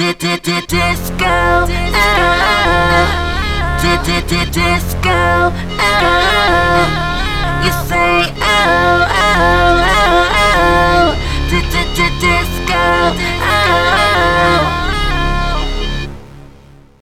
Disco. Ah. Disco. Ah. You say